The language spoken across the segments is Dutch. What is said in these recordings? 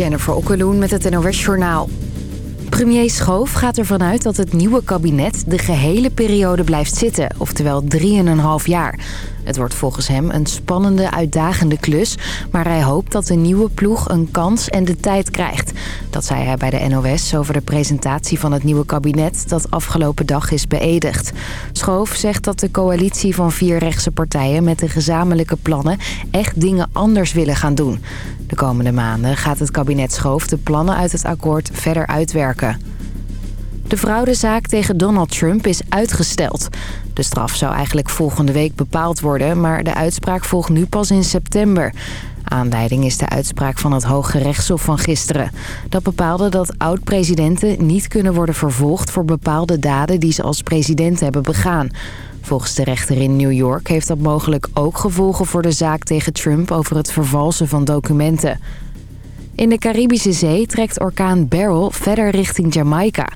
Jennifer Okkeloen met het NOS Journaal. Premier Schoof gaat ervan uit dat het nieuwe kabinet de gehele periode blijft zitten, oftewel 3,5 jaar. Het wordt volgens hem een spannende, uitdagende klus... maar hij hoopt dat de nieuwe ploeg een kans en de tijd krijgt. Dat zei hij bij de NOS over de presentatie van het nieuwe kabinet... dat afgelopen dag is beëdigd. Schoof zegt dat de coalitie van vier rechtse partijen... met de gezamenlijke plannen echt dingen anders willen gaan doen. De komende maanden gaat het kabinet Schoof de plannen uit het akkoord verder uitwerken. De fraudezaak tegen Donald Trump is uitgesteld. De straf zou eigenlijk volgende week bepaald worden... maar de uitspraak volgt nu pas in september. Aanleiding is de uitspraak van het Hoge Rechtshof van gisteren. Dat bepaalde dat oud-presidenten niet kunnen worden vervolgd... voor bepaalde daden die ze als president hebben begaan. Volgens de rechter in New York heeft dat mogelijk ook gevolgen voor de zaak tegen Trump... over het vervalsen van documenten. In de Caribische Zee trekt orkaan Beryl verder richting Jamaica.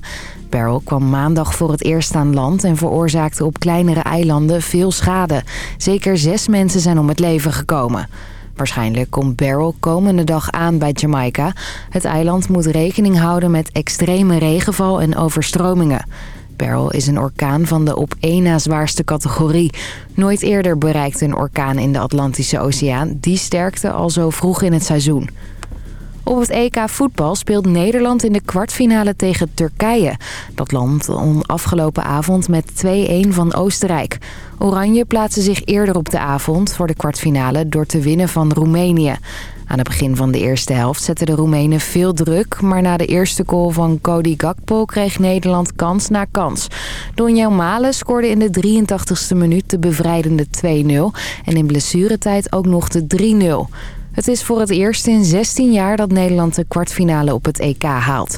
Beryl kwam maandag voor het eerst aan land en veroorzaakte op kleinere eilanden veel schade. Zeker zes mensen zijn om het leven gekomen. Waarschijnlijk komt Beryl komende dag aan bij Jamaica. Het eiland moet rekening houden met extreme regenval en overstromingen. Beryl is een orkaan van de op één na zwaarste categorie. Nooit eerder bereikte een orkaan in de Atlantische Oceaan die sterkte al zo vroeg in het seizoen. Op het EK voetbal speelt Nederland in de kwartfinale tegen Turkije. Dat land won afgelopen avond met 2-1 van Oostenrijk. Oranje plaatste zich eerder op de avond voor de kwartfinale door te winnen van Roemenië. Aan het begin van de eerste helft zetten de Roemenen veel druk... maar na de eerste goal van Cody Gakpo kreeg Nederland kans na kans. Donjel Malen scoorde in de 83ste minuut de bevrijdende 2-0... en in blessuretijd ook nog de 3-0. Het is voor het eerst in 16 jaar dat Nederland de kwartfinale op het EK haalt.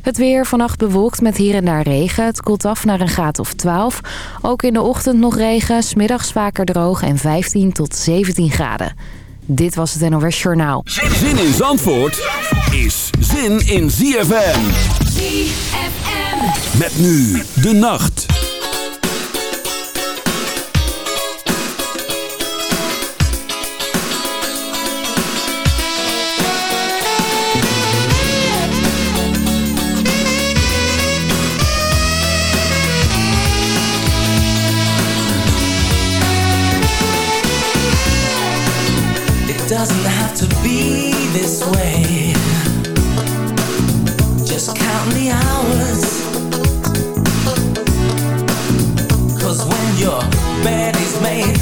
Het weer vannacht bewolkt met hier en daar regen. Het koelt af naar een graad of 12. Ook in de ochtend nog regen, smiddags vaker droog en 15 tot 17 graden. Dit was het NOS Journaal. Zin in Zandvoort is zin in ZFM. ZFM. Met nu de nacht.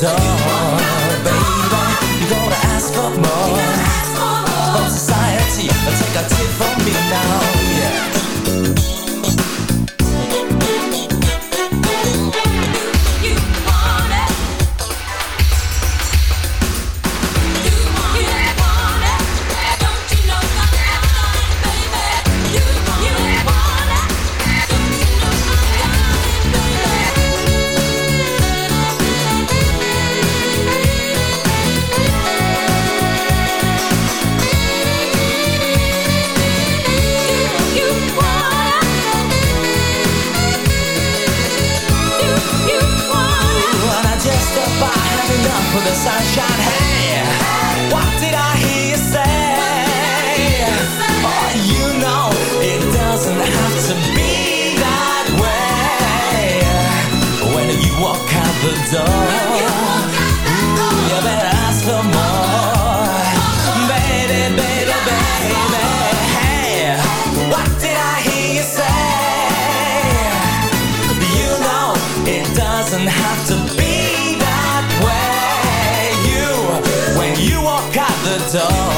door, baby, you gotta ask for more. From society, take a tip from me now. door.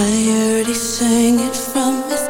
I already sang it from his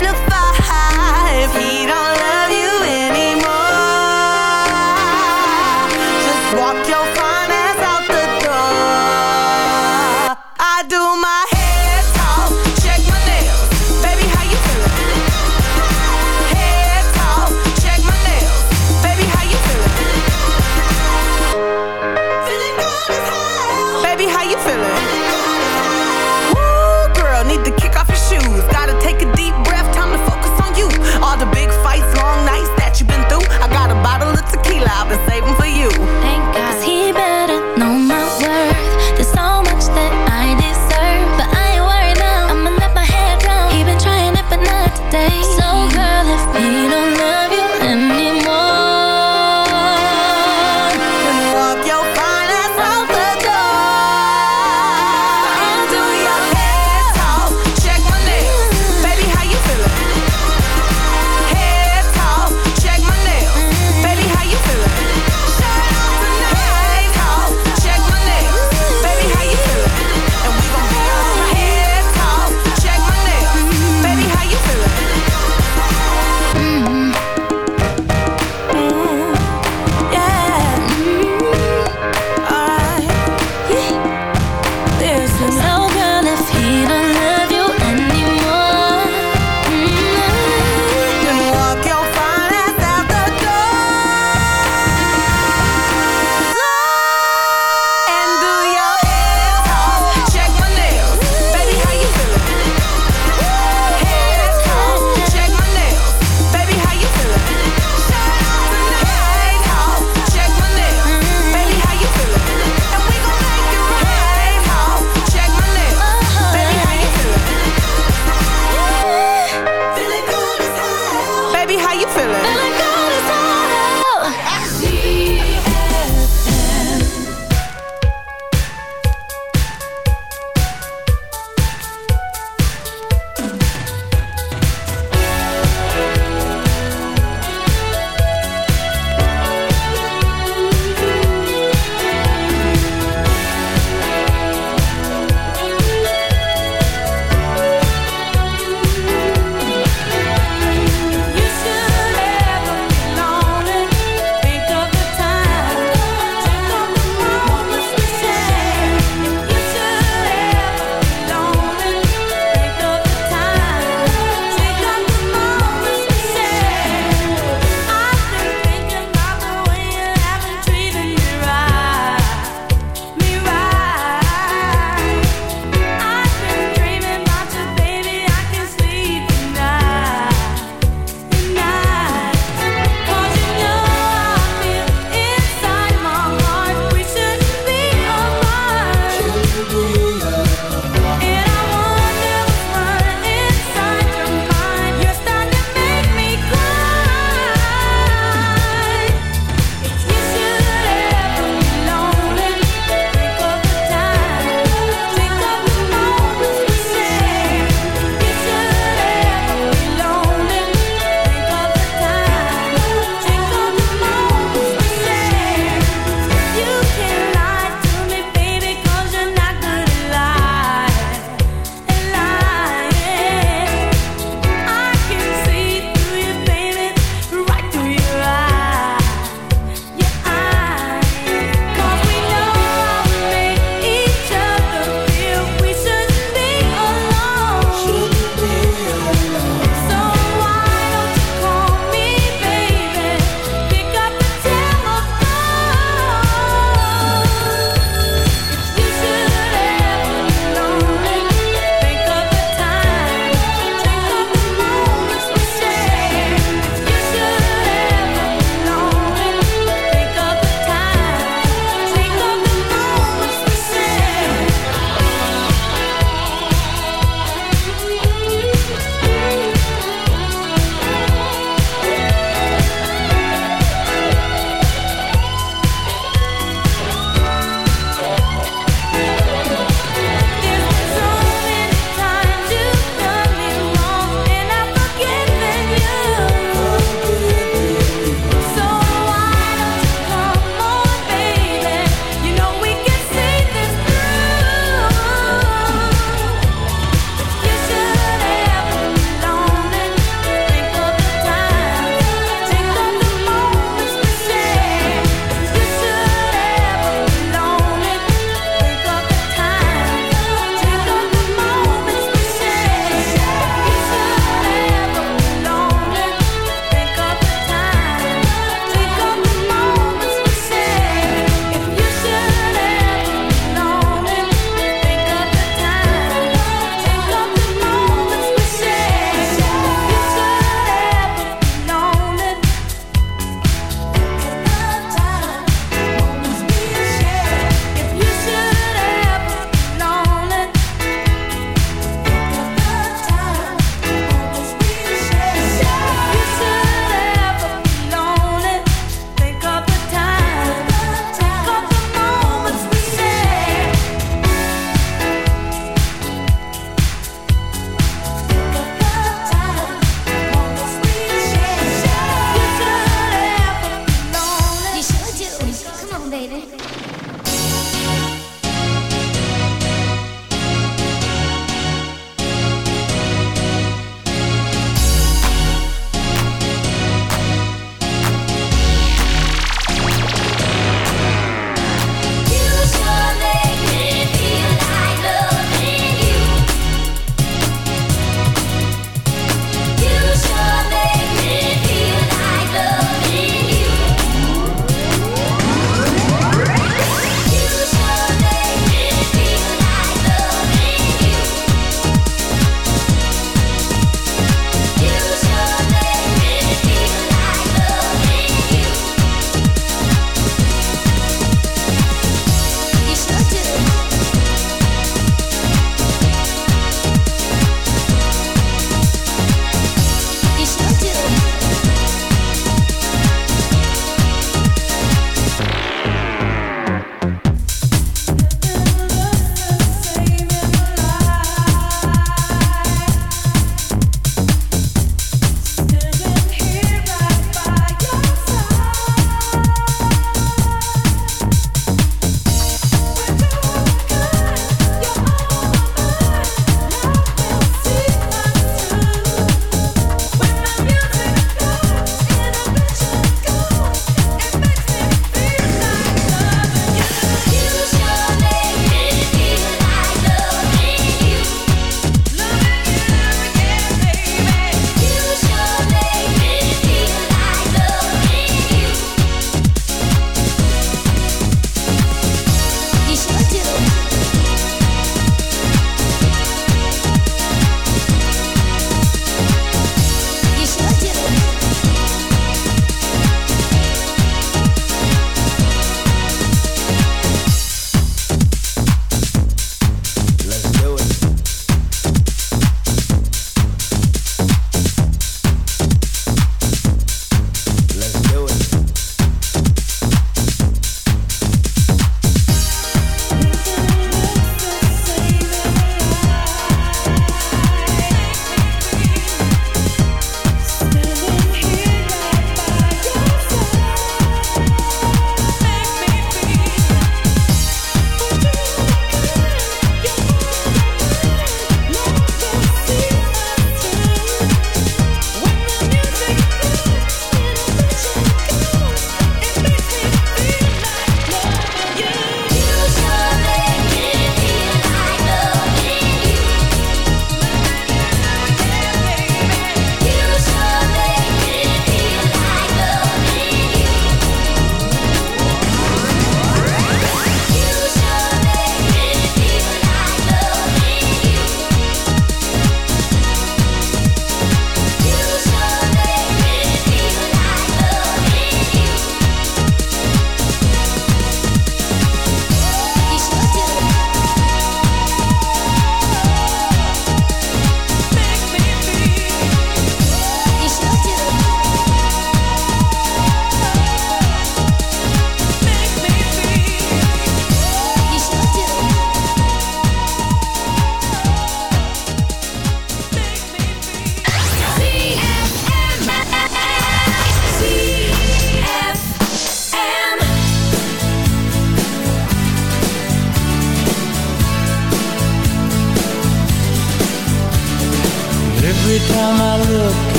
Look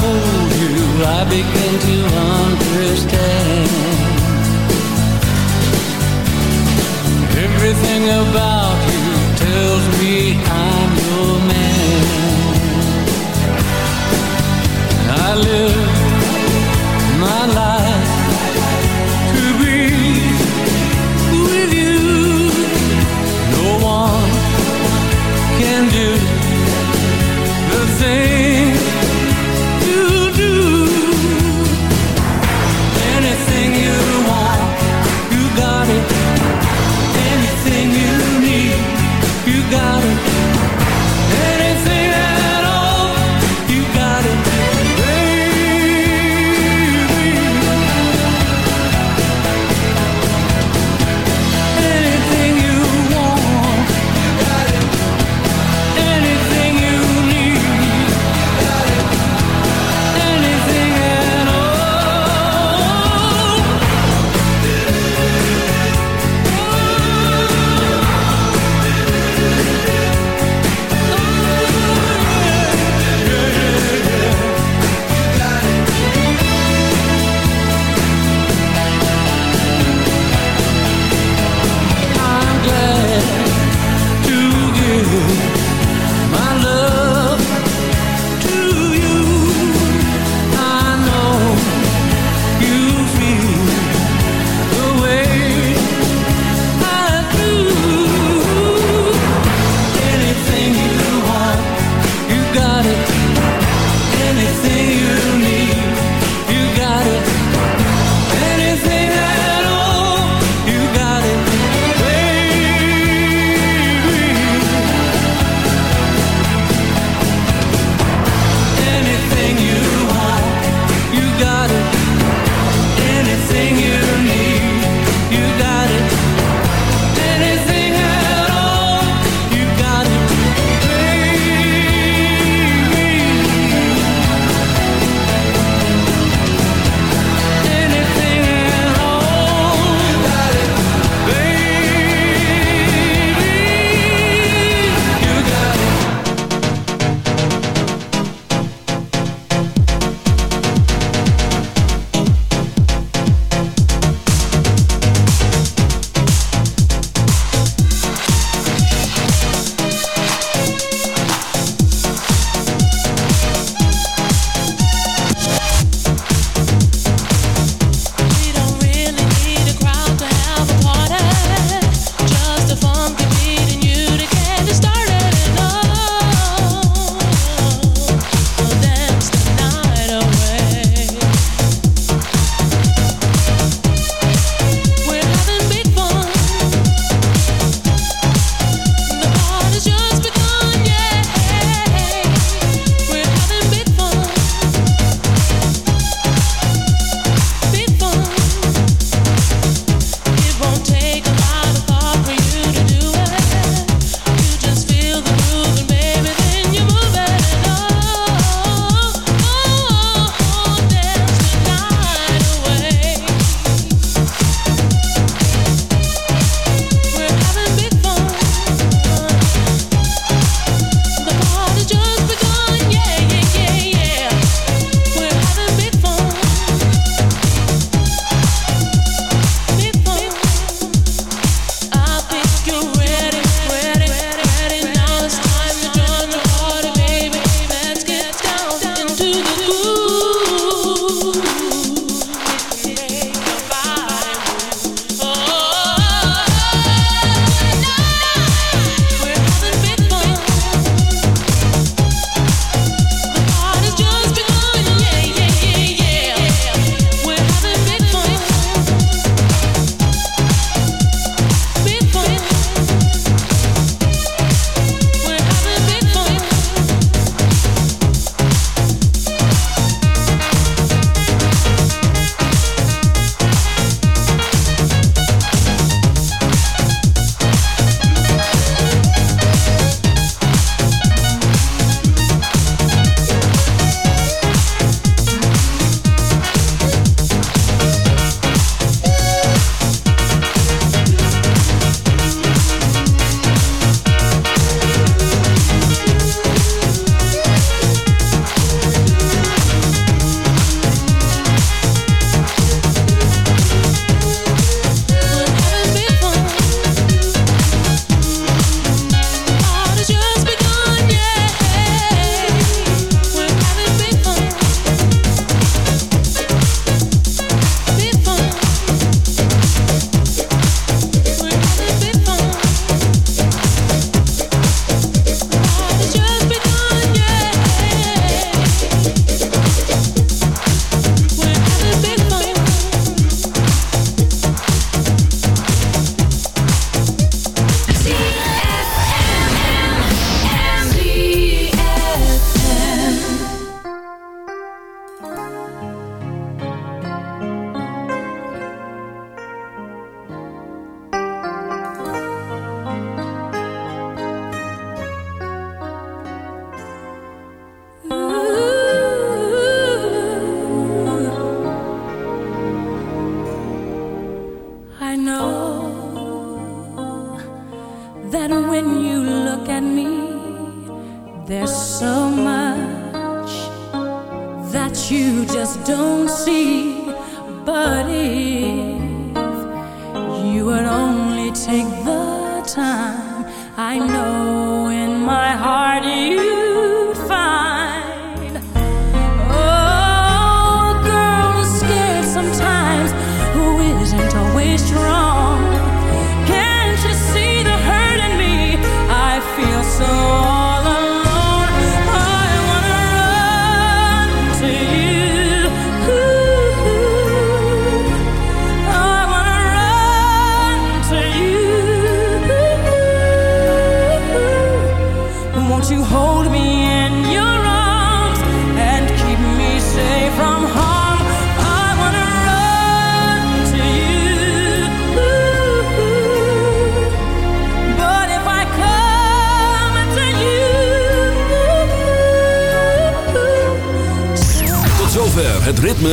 hold you, I begin to understand. Everything about you tells me I